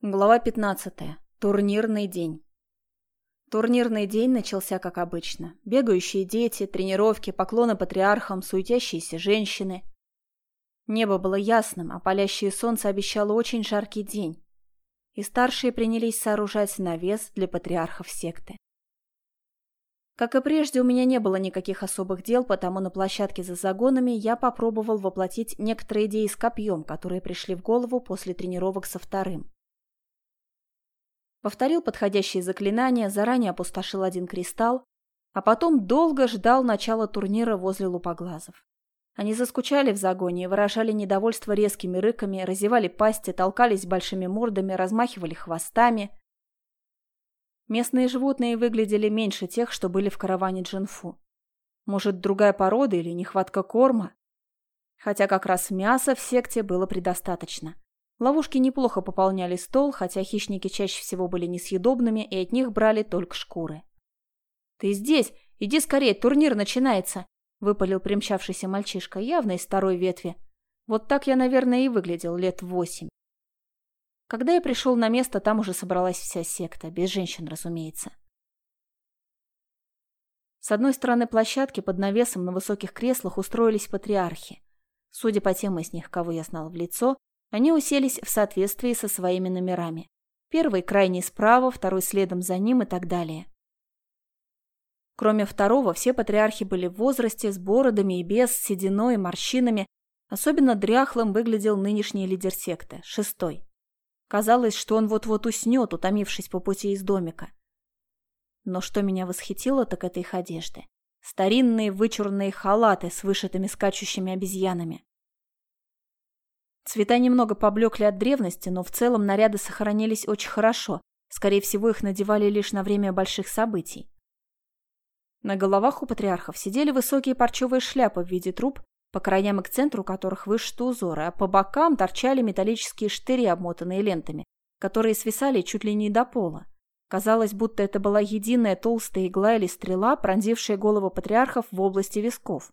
Глава 15. Турнирный день. Турнирный день начался как обычно. Бегающие дети, тренировки, поклоны патриархам, суетящиеся женщины. Небо было ясным, а палящее солнце обещало очень жаркий день. И старшие принялись сооружать навес для патриархов секты. Как и прежде, у меня не было никаких особых дел, потому на площадке за загонами я попробовал воплотить некоторые идеи с копьем, которые пришли в голову после тренировок со вторым. Повторил подходящие заклинания, заранее опустошил один кристалл, а потом долго ждал начала турнира возле лупоглазов. Они заскучали в загоне выражали недовольство резкими рыками, разевали пасти, толкались большими мордами, размахивали хвостами. Местные животные выглядели меньше тех, что были в караване Джинфу. Может, другая порода или нехватка корма? Хотя как раз мяса в секте было предостаточно. Ловушки неплохо пополняли стол, хотя хищники чаще всего были несъедобными и от них брали только шкуры. «Ты здесь! Иди скорее, турнир начинается!» — выпалил примчавшийся мальчишка, явно из второй ветви. Вот так я, наверное, и выглядел лет восемь. Когда я пришел на место, там уже собралась вся секта, без женщин, разумеется. С одной стороны площадки под навесом на высоких креслах устроились патриархи. Судя по тем из них, кого я знал в лицо, они уселись в соответствии со своими номерами. Первый крайний справа, второй следом за ним и так далее. Кроме второго, все патриархи были в возрасте, с бородами и без, с сединой морщинами. Особенно дряхлым выглядел нынешний лидер секты, шестой. Казалось, что он вот-вот уснет, утомившись по пути из домика. Но что меня восхитило, так это их одежды. Старинные вычурные халаты с вышитыми скачущими обезьянами. Цвета немного поблекли от древности, но в целом наряды сохранились очень хорошо. Скорее всего, их надевали лишь на время больших событий. На головах у патриархов сидели высокие парчевые шляпы в виде труб, по краям и к центру которых вышиты узоры, а по бокам торчали металлические штыри, обмотанные лентами, которые свисали чуть ли не до пола. Казалось, будто это была единая толстая игла или стрела, пронзившая голову патриархов в области висков.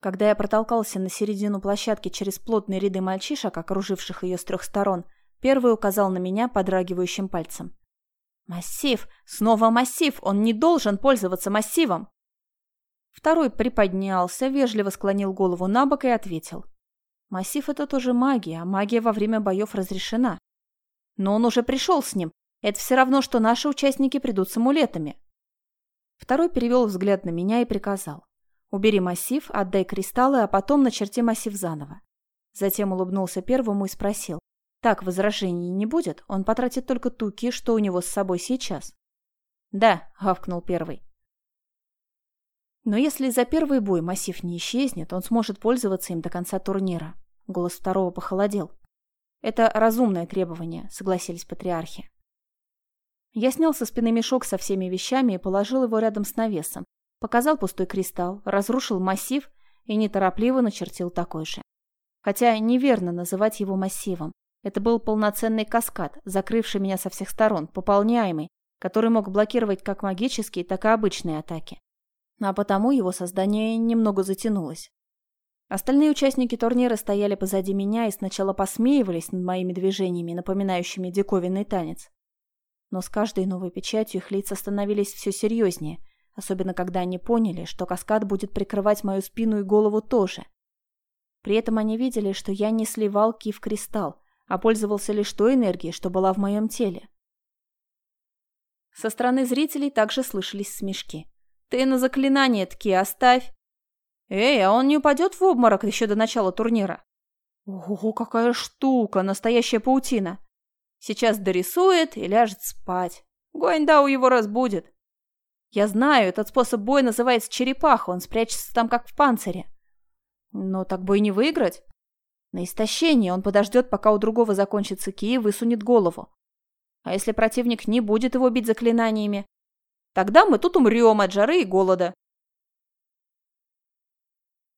Когда я протолкался на середину площадки через плотные ряды мальчишек, окруживших ее с трех сторон, первый указал на меня подрагивающим пальцем. «Массив! Снова массив! Он не должен пользоваться массивом!» Второй приподнялся, вежливо склонил голову на бок и ответил. «Массив — это тоже магия, а магия во время боев разрешена. Но он уже пришел с ним. Это все равно, что наши участники придут с амулетами». Второй перевел взгляд на меня и приказал. Убери массив, отдай кристаллы, а потом начерти массив заново. Затем улыбнулся первому и спросил. Так возражений не будет? Он потратит только туки, что у него с собой сейчас. Да, гавкнул первый. Но если за первый бой массив не исчезнет, он сможет пользоваться им до конца турнира. Голос второго похолодел. Это разумное требование, согласились патриархи. Я снял со спины мешок со всеми вещами и положил его рядом с навесом, Показал пустой кристалл, разрушил массив и неторопливо начертил такой же. Хотя неверно называть его массивом. Это был полноценный каскад, закрывший меня со всех сторон, пополняемый, который мог блокировать как магические, так и обычные атаки. А потому его создание немного затянулось. Остальные участники турнира стояли позади меня и сначала посмеивались над моими движениями, напоминающими диковинный танец. Но с каждой новой печатью их лица становились все серьезнее, особенно когда они поняли, что каскад будет прикрывать мою спину и голову тоже. При этом они видели, что я не сливал ки в кристалл, а пользовался лишь той энергией, что была в моем теле. Со стороны зрителей также слышались смешки. «Ты на заклинание таки оставь!» «Эй, а он не упадет в обморок еще до начала турнира?» «Ого, какая штука! Настоящая паутина!» «Сейчас дорисует и ляжет спать. Гуаньдау его разбудит!» Я знаю, этот способ боя называется черепаха, он спрячется там как в панцире. Но так бой не выиграть. На истощение он подождет, пока у другого закончится ки и высунет голову. А если противник не будет его бить заклинаниями? Тогда мы тут умрем от жары и голода.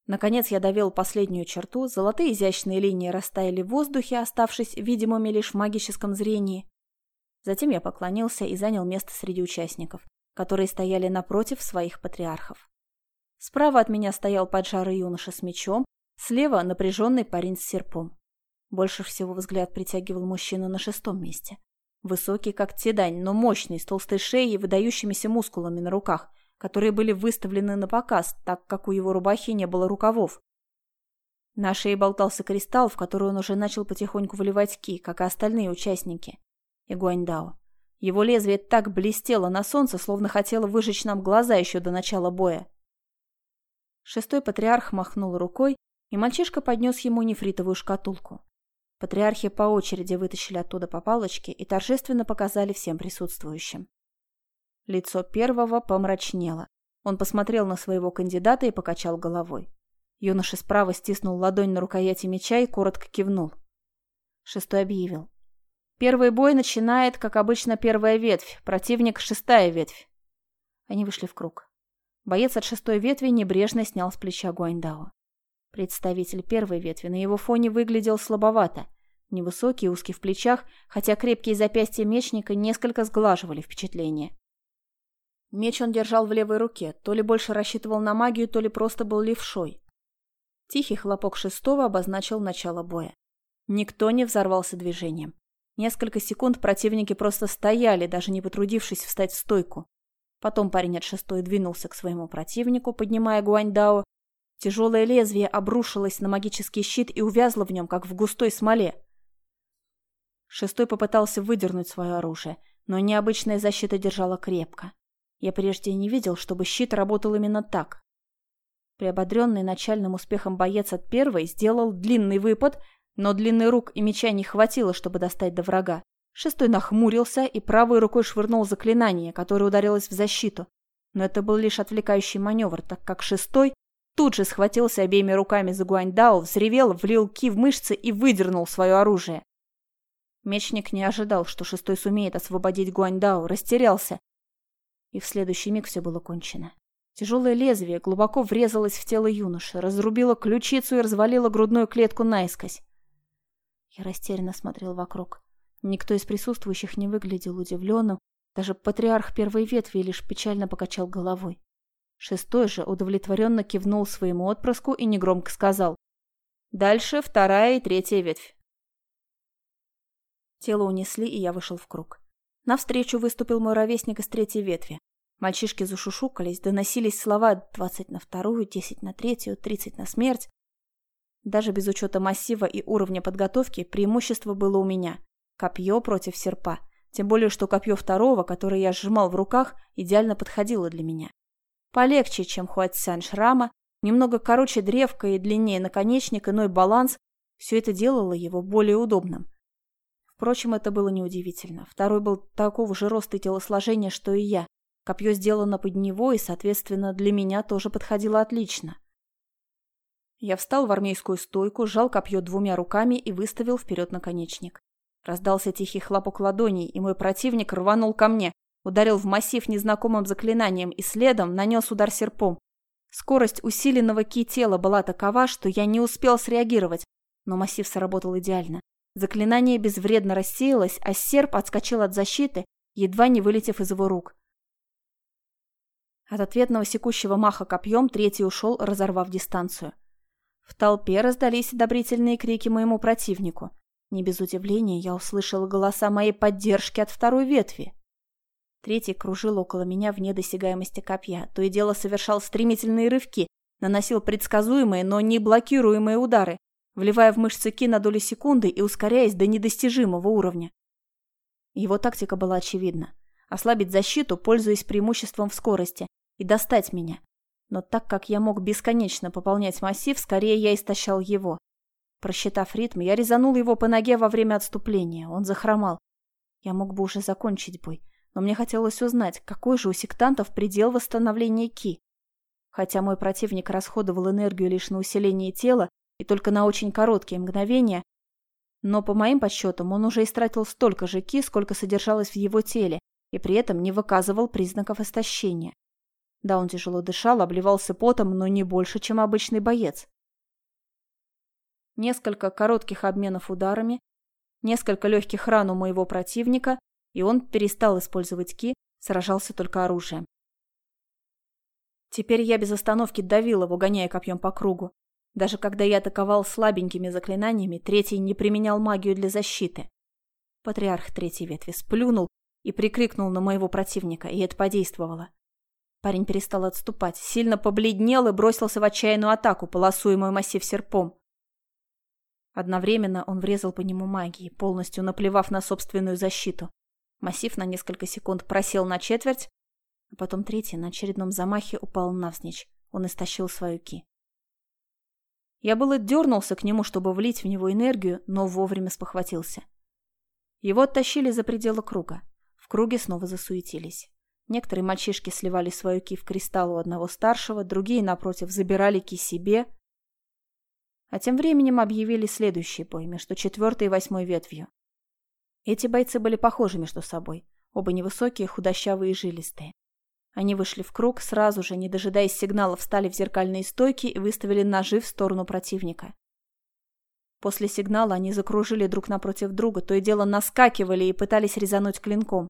Наконец я довел последнюю черту, золотые изящные линии растаяли в воздухе, оставшись видимыми лишь в магическом зрении. Затем я поклонился и занял место среди участников которые стояли напротив своих патриархов. Справа от меня стоял поджарый юноша с мечом, слева напряженный парень с серпом. Больше всего взгляд притягивал мужчину на шестом месте. Высокий, как тедань, но мощный, с толстой шеей и выдающимися мускулами на руках, которые были выставлены на показ, так как у его рубахи не было рукавов. На шее болтался кристалл, в который он уже начал потихоньку выливать ки, как и остальные участники. И Гуаньдао. Его лезвие так блестело на солнце, словно хотело выжечь нам глаза еще до начала боя. Шестой патриарх махнул рукой, и мальчишка поднес ему нефритовую шкатулку. Патриархи по очереди вытащили оттуда по палочке и торжественно показали всем присутствующим. Лицо первого помрачнело. Он посмотрел на своего кандидата и покачал головой. Юноша справа стиснул ладонь на рукояти меча и коротко кивнул. Шестой объявил. Первый бой начинает, как обычно, первая ветвь, противник – шестая ветвь. Они вышли в круг. Боец от шестой ветви небрежно снял с плеча Гуаньдао. Представитель первой ветви на его фоне выглядел слабовато. Невысокий, узкий в плечах, хотя крепкие запястья мечника несколько сглаживали впечатление. Меч он держал в левой руке, то ли больше рассчитывал на магию, то ли просто был левшой. Тихий хлопок шестого обозначил начало боя. Никто не взорвался движением. Несколько секунд противники просто стояли, даже не потрудившись встать в стойку. Потом парень от шестой двинулся к своему противнику, поднимая Гуаньдао, Тяжелое лезвие обрушилось на магический щит и увязло в нем, как в густой смоле. Шестой попытался выдернуть свое оружие, но необычная защита держала крепко. Я прежде не видел, чтобы щит работал именно так. Приободренный начальным успехом боец от первой сделал длинный выпад, но длины рук и меча не хватило, чтобы достать до врага. Шестой нахмурился и правой рукой швырнул заклинание, которое ударилось в защиту. Но это был лишь отвлекающий маневр, так как шестой Тут же схватился обеими руками за Гуаньдао, взревел, влил ки в мышцы и выдернул свое оружие. Мечник не ожидал, что шестой сумеет освободить Гуаньдао, растерялся. И в следующий миг все было кончено. Тяжелое лезвие глубоко врезалось в тело юноши, разрубило ключицу и развалило грудную клетку наискось. Я растерянно смотрел вокруг. Никто из присутствующих не выглядел удивленным, даже патриарх первой ветви лишь печально покачал головой. Шестой же удовлетворенно кивнул своему отпрыску и негромко сказал. «Дальше вторая и третья ветвь». Тело унесли, и я вышел в круг. Навстречу выступил мой ровесник из третьей ветви. Мальчишки зашушукались, доносились слова «двадцать на вторую», «десять на третью», «тридцать на смерть». Даже без учета массива и уровня подготовки преимущество было у меня. Копье против серпа. Тем более, что копье второго, которое я сжимал в руках, идеально подходило для меня. Полегче, чем Хуатсянь шрама, немного короче древка и длиннее наконечник, иной баланс. Все это делало его более удобным. Впрочем, это было неудивительно. Второй был такого же роста и телосложения, что и я. Копье сделано под него и, соответственно, для меня тоже подходило отлично. Я встал в армейскую стойку, сжал копье двумя руками и выставил вперед наконечник. Раздался тихий хлопок ладоней, и мой противник рванул ко мне, Ударил в массив незнакомым заклинанием и следом нанес удар серпом. Скорость усиленного ки-тела была такова, что я не успел среагировать, но массив сработал идеально. Заклинание безвредно рассеялось, а серп отскочил от защиты, едва не вылетев из его рук. От ответного секущего маха копьем третий ушел, разорвав дистанцию. В толпе раздались одобрительные крики моему противнику. Не без удивления я услышала голоса моей поддержки от второй ветви. Третий кружил около меня вне досягаемости копья, то и дело совершал стремительные рывки, наносил предсказуемые, но не блокируемые удары, вливая в мышцы ки на доли секунды и ускоряясь до недостижимого уровня. Его тактика была очевидна. Ослабить защиту, пользуясь преимуществом в скорости, и достать меня. Но так как я мог бесконечно пополнять массив, скорее я истощал его. Просчитав ритм, я резанул его по ноге во время отступления. Он захромал. Я мог бы уже закончить бой но мне хотелось узнать, какой же у сектантов предел восстановления Ки. Хотя мой противник расходовал энергию лишь на усиление тела и только на очень короткие мгновения, но по моим подсчетам он уже истратил столько же Ки, сколько содержалось в его теле, и при этом не выказывал признаков истощения. Да, он тяжело дышал, обливался потом, но не больше, чем обычный боец. Несколько коротких обменов ударами, несколько легких ран у моего противника, и он перестал использовать ки, сражался только оружием. Теперь я без остановки давил его, гоняя копьем по кругу. Даже когда я атаковал слабенькими заклинаниями, третий не применял магию для защиты. Патриарх третьей ветви сплюнул и прикрикнул на моего противника, и это подействовало. Парень перестал отступать, сильно побледнел и бросился в отчаянную атаку, полосуя мой массив серпом. Одновременно он врезал по нему магией, полностью наплевав на собственную защиту. Массив на несколько секунд просел на четверть, а потом третий на очередном замахе упал навзничь. Он истощил свою ки. Я было дернулся к нему, чтобы влить в него энергию, но вовремя спохватился. Его оттащили за пределы круга. В круге снова засуетились. Некоторые мальчишки сливали свою ки в кристалл у одного старшего, другие, напротив, забирали ки себе. А тем временем объявили следующий бой между четвертой и восьмой ветвью. Эти бойцы были похожи между собой. Оба невысокие, худощавые и жилистые. Они вышли в круг, сразу же, не дожидаясь сигнала, встали в зеркальные стойки и выставили ножи в сторону противника. После сигнала они закружили друг напротив друга, то и дело наскакивали и пытались резануть клинком.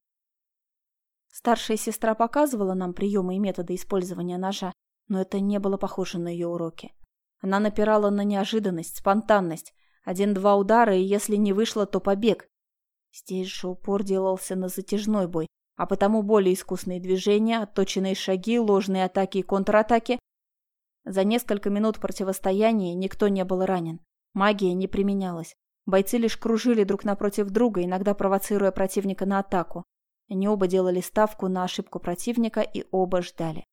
Старшая сестра показывала нам приемы и методы использования ножа, но это не было похоже на ее уроки. Она напирала на неожиданность, спонтанность. Один-два удара, и если не вышло, то побег. Здесь же упор делался на затяжной бой, а потому более искусные движения, отточенные шаги, ложные атаки и контратаки. За несколько минут противостояния никто не был ранен. Магия не применялась. Бойцы лишь кружили друг напротив друга, иногда провоцируя противника на атаку. Они оба делали ставку на ошибку противника и оба ждали.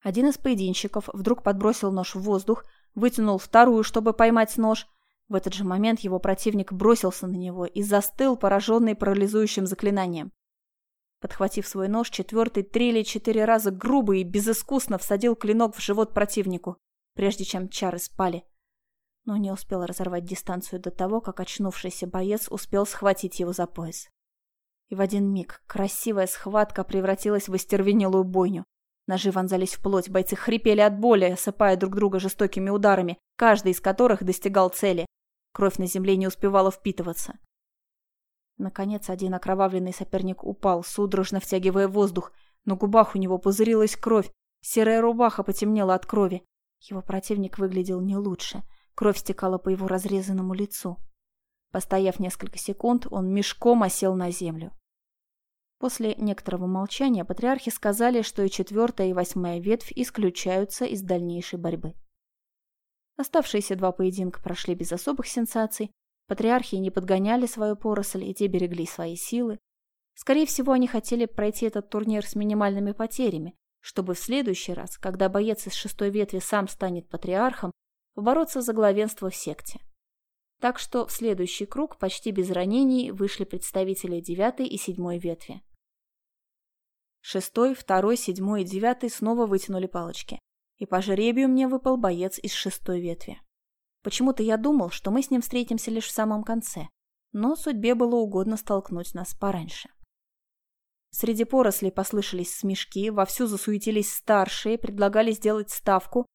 Один из поединщиков вдруг подбросил нож в воздух, вытянул вторую, чтобы поймать нож, в этот же момент его противник бросился на него и застыл, пораженный парализующим заклинанием. Подхватив свой нож, четвертый три или четыре раза грубо и безыскусно всадил клинок в живот противнику, прежде чем чары спали. Но не успел разорвать дистанцию до того, как очнувшийся боец успел схватить его за пояс. И в один миг красивая схватка превратилась в остервенелую бойню. Ножи вонзались в плоть, бойцы хрипели от боли, осыпая друг друга жестокими ударами, каждый из которых достигал цели. Кровь на земле не успевала впитываться. Наконец, один окровавленный соперник упал, судорожно втягивая воздух. На губах у него пузырилась кровь. Серая рубаха потемнела от крови. Его противник выглядел не лучше. Кровь стекала по его разрезанному лицу. Постояв несколько секунд, он мешком осел на землю. После некоторого молчания патриархи сказали, что и четвертая, и восьмая ветвь исключаются из дальнейшей борьбы. Оставшиеся два поединка прошли без особых сенсаций. Патриархи не подгоняли свою поросль, и те берегли свои силы. Скорее всего, они хотели пройти этот турнир с минимальными потерями, чтобы в следующий раз, когда боец из шестой ветви сам станет патриархом, побороться за главенство в секте. Так что в следующий круг почти без ранений вышли представители девятой и седьмой ветви. Шестой, второй, седьмой и девятый снова вытянули палочки и по жребию мне выпал боец из шестой ветви. Почему-то я думал, что мы с ним встретимся лишь в самом конце, но судьбе было угодно столкнуть нас пораньше. Среди порослей послышались смешки, вовсю засуетились старшие, предлагали сделать ставку,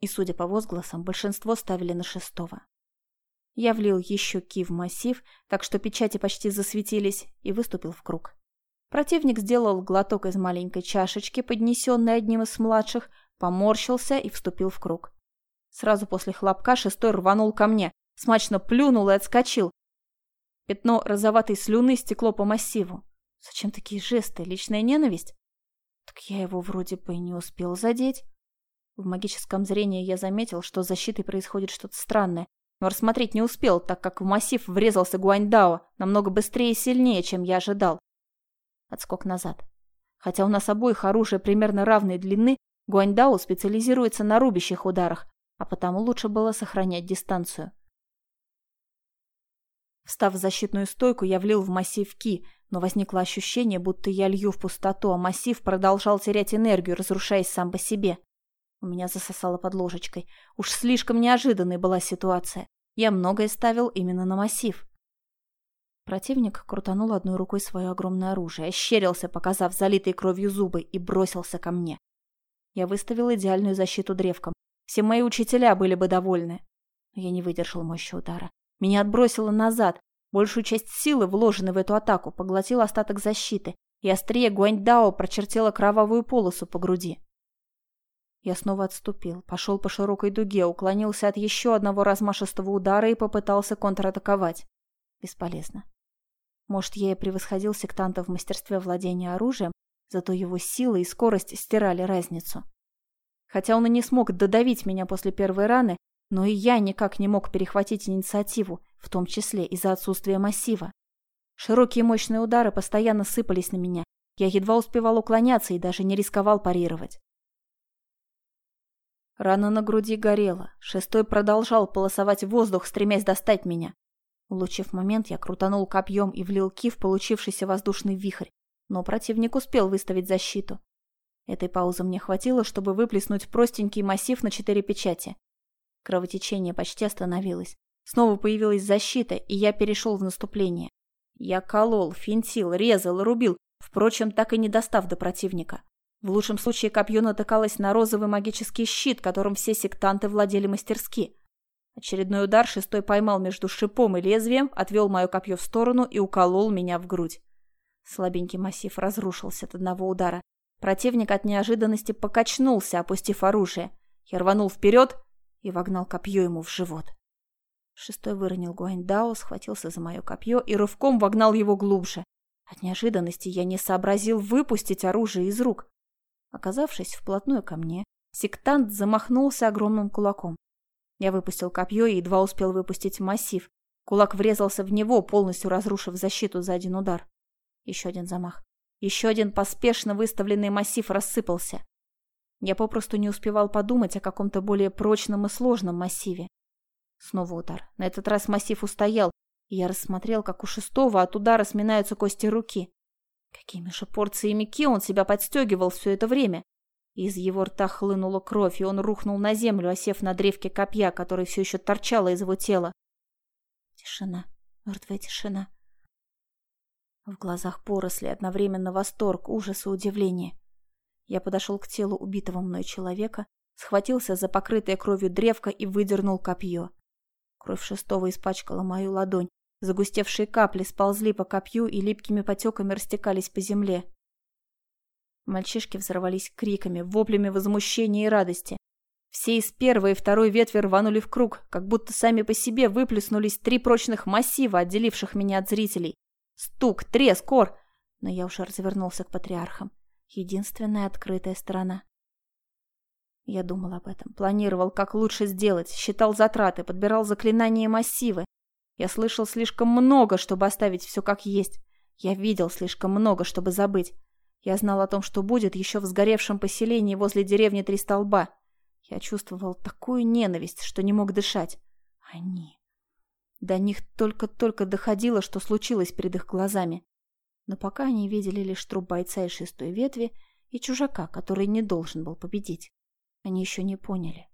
и, судя по возгласам, большинство ставили на шестого. Я влил еще ки в массив, так что печати почти засветились, и выступил в круг. Противник сделал глоток из маленькой чашечки, поднесенной одним из младших, поморщился и вступил в круг. Сразу после хлопка шестой рванул ко мне, смачно плюнул и отскочил. Пятно розоватой слюны стекло по массиву. Зачем такие жесты? Личная ненависть? Так я его вроде бы и не успел задеть. В магическом зрении я заметил, что с защитой происходит что-то странное, но рассмотреть не успел, так как в массив врезался Гуаньдао намного быстрее и сильнее, чем я ожидал. Отскок назад. Хотя у нас обоих оружие примерно равной длины, Гуаньдао специализируется на рубящих ударах, а потому лучше было сохранять дистанцию. Встав в защитную стойку, я влил в массив ки, но возникло ощущение, будто я лью в пустоту, а массив продолжал терять энергию, разрушаясь сам по себе. У меня засосало под ложечкой. Уж слишком неожиданной была ситуация. Я многое ставил именно на массив. Противник крутанул одной рукой свое огромное оружие, ощерился, показав залитые кровью зубы, и бросился ко мне. Я выставил идеальную защиту древком. Все мои учителя были бы довольны. Но я не выдержал мощи удара. Меня отбросило назад. Большую часть силы, вложенной в эту атаку, поглотил остаток защиты, и острие Гуаньдао прочертило кровавую полосу по груди. Я снова отступил, пошел по широкой дуге, уклонился от еще одного размашистого удара и попытался контратаковать. Бесполезно. Может, я и превосходил сектанта в мастерстве владения оружием, зато его сила и скорость стирали разницу. Хотя он и не смог додавить меня после первой раны, но и я никак не мог перехватить инициативу, в том числе из-за отсутствия массива. Широкие мощные удары постоянно сыпались на меня. Я едва успевал уклоняться и даже не рисковал парировать. Рана на груди горела. Шестой продолжал полосовать воздух, стремясь достать меня. Улучив момент, я крутанул копьем и влил ки в получившийся воздушный вихрь, но противник успел выставить защиту. Этой паузы мне хватило, чтобы выплеснуть простенький массив на четыре печати. Кровотечение почти остановилось. Снова появилась защита, и я перешел в наступление. Я колол, финтил, резал, рубил, впрочем, так и не достав до противника. В лучшем случае копье натыкалось на розовый магический щит, которым все сектанты владели мастерски. Очередной удар шестой поймал между шипом и лезвием, отвел мое копье в сторону и уколол меня в грудь. Слабенький массив разрушился от одного удара. Противник от неожиданности покачнулся, опустив оружие. Я рванул вперед и вогнал копье ему в живот. Шестой выронил Гуаньдао, схватился за мое копье и рывком вогнал его глубже. От неожиданности я не сообразил выпустить оружие из рук. Оказавшись вплотную ко мне, сектант замахнулся огромным кулаком. Я выпустил копье и едва успел выпустить массив. Кулак врезался в него, полностью разрушив защиту за один удар. Еще один замах. Еще один поспешно выставленный массив рассыпался. Я попросту не успевал подумать о каком-то более прочном и сложном массиве. Снова удар. На этот раз массив устоял, и я рассмотрел, как у шестого от удара сминаются кости руки. Какими же порциями ки он себя подстегивал все это время? Из его рта хлынула кровь, и он рухнул на землю, осев на древке копья, который все еще торчало из его тела. Тишина, мертвая тишина. В глазах поросли одновременно восторг, ужас и удивление. Я подошел к телу убитого мной человека, схватился за покрытое кровью древко и выдернул копье. Кровь шестого испачкала мою ладонь, Загустевшие капли сползли по копью и липкими потеками растекались по земле. Мальчишки взорвались криками, воплями возмущения и радости. Все из первой и второй ветви рванули в круг, как будто сами по себе выплеснулись три прочных массива, отделивших меня от зрителей. Стук, треск, ор. Но я уже развернулся к патриархам. Единственная открытая сторона. Я думал об этом, планировал, как лучше сделать, считал затраты, подбирал заклинания массивы. Я слышал слишком много, чтобы оставить все как есть. Я видел слишком много, чтобы забыть. Я знал о том, что будет еще в сгоревшем поселении возле деревни Три Столба. Я чувствовал такую ненависть, что не мог дышать. Они. До них только-только доходило, что случилось перед их глазами. Но пока они видели лишь труп бойца из шестой ветви и чужака, который не должен был победить. Они еще не поняли.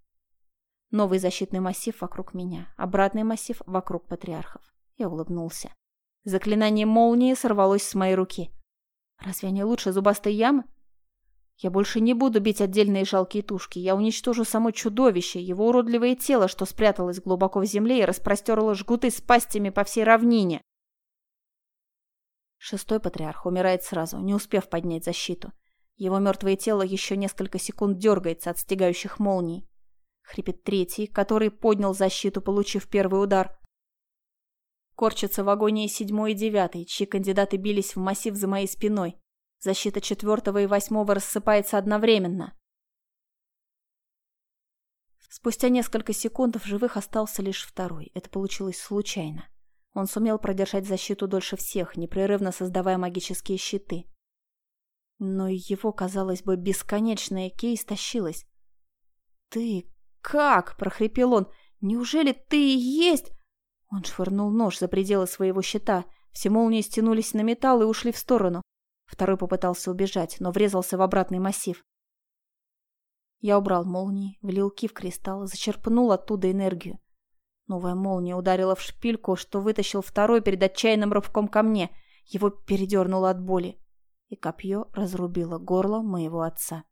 Новый защитный массив вокруг меня, обратный массив вокруг патриархов. Я улыбнулся. Заклинание молнии сорвалось с моей руки. Разве они лучше зубастой ямы? Я больше не буду бить отдельные жалкие тушки. Я уничтожу само чудовище, его уродливое тело, что спряталось глубоко в земле и распростерло жгуты с пастями по всей равнине. Шестой патриарх умирает сразу, не успев поднять защиту. Его мертвое тело еще несколько секунд дергается от стегающих молний. Хрипит третий, который поднял защиту, получив первый удар. Корчатся в агонии седьмой и девятый, чьи кандидаты бились в массив за моей спиной. Защита четвертого и восьмого рассыпается одновременно. Спустя несколько секунд в живых остался лишь второй. Это получилось случайно. Он сумел продержать защиту дольше всех, непрерывно создавая магические щиты. Но его, казалось бы, бесконечная кейс тащилась. «Ты «Как?» – прохрипел он. «Неужели ты и есть?» Он швырнул нож за пределы своего щита. Все молнии стянулись на металл и ушли в сторону. Второй попытался убежать, но врезался в обратный массив. Я убрал молнии, влил ки в кристалл, зачерпнул оттуда энергию. Новая молния ударила в шпильку, что вытащил второй перед отчаянным рывком ко мне. Его передернуло от боли. И копье разрубило горло моего отца.